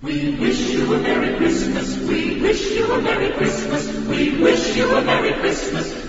We wish you a Merry Christmas. We wish you a Merry Christmas. We wish you a Merry Christmas